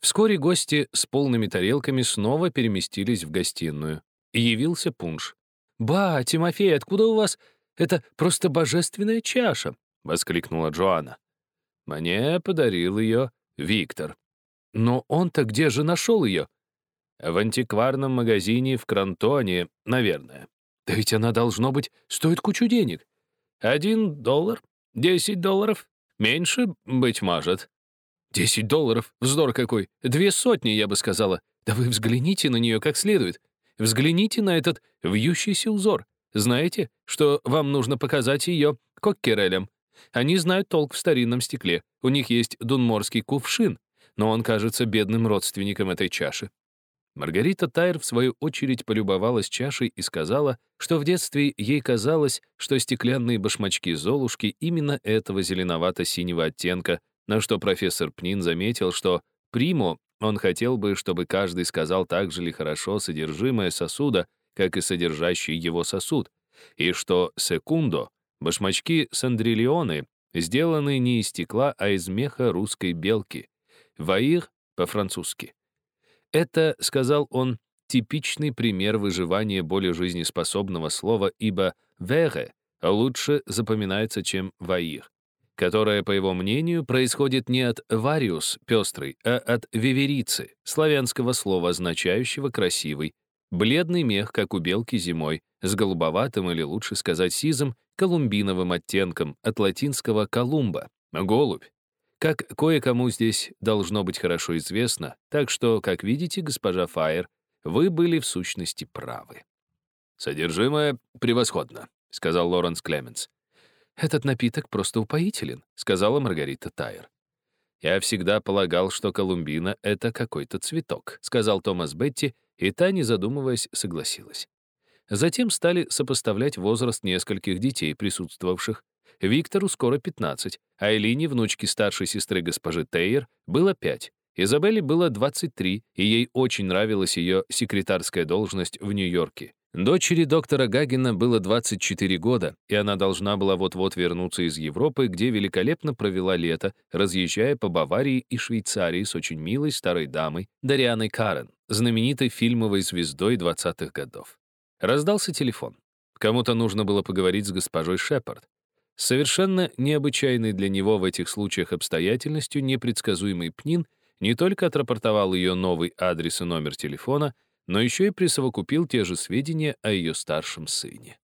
Вскоре гости с полными тарелками снова переместились в гостиную. И явился пунш. «Ба, Тимофей, откуда у вас? Это просто божественная чаша!» — воскликнула Джоанна. Мне подарил ее Виктор. Но он-то где же нашел ее? В антикварном магазине в Крантоне, наверное. Да ведь она, должно быть, стоит кучу денег. Один доллар? Десять долларов? Меньше, быть может. Десять долларов? Вздор какой. Две сотни, я бы сказала. Да вы взгляните на нее как следует. Взгляните на этот вьющийся узор. Знаете, что вам нужно показать ее коккерелям? Они знают толк в старинном стекле. У них есть дунморский кувшин, но он кажется бедным родственником этой чаши. Маргарита Тайр, в свою очередь, полюбовалась чашей и сказала, что в детстве ей казалось, что стеклянные башмачки Золушки именно этого зеленовато-синего оттенка, на что профессор Пнин заметил, что «приму» он хотел бы, чтобы каждый сказал так же ли хорошо содержимое сосуда, как и содержащий его сосуд, и что «секундо» — башмачки сандриллионы, сделаны не из стекла, а из меха русской белки, «ваир» по-французски. Это, сказал он, типичный пример выживания более жизнеспособного слова, ибо «вере» лучше запоминается, чем «ваир», которое, по его мнению, происходит не от «вариус» — пестрый, а от «виверицы» — славянского слова, означающего «красивый», бледный мех, как у белки зимой, с голубоватым или, лучше сказать, сизым, колумбиновым оттенком от латинского «колумба» — голубь. Как кое-кому здесь должно быть хорошо известно, так что, как видите, госпожа Файер, вы были в сущности правы. «Содержимое превосходно», — сказал Лоренс Клеменс. «Этот напиток просто упоителен», — сказала Маргарита Тайер. «Я всегда полагал, что колумбина — это какой-то цветок», — сказал Томас Бетти, и та, не задумываясь, согласилась. Затем стали сопоставлять возраст нескольких детей, присутствовавших. Виктору скоро 15, а Элине, внучке старшей сестры госпожи Тейер, было 5. Изабелле было 23, и ей очень нравилась ее секретарская должность в Нью-Йорке. Дочери доктора Гагина было 24 года, и она должна была вот-вот вернуться из Европы, где великолепно провела лето, разъезжая по Баварии и Швейцарии с очень милой старой дамой Дарианой Карен, знаменитой фильмовой звездой 20-х годов. Раздался телефон. Кому-то нужно было поговорить с госпожой Шепард. Совершенно необычайный для него в этих случаях обстоятельностью непредсказуемый Пнин не только отрапортовал ее новый адрес и номер телефона, но еще и присовокупил те же сведения о ее старшем сыне.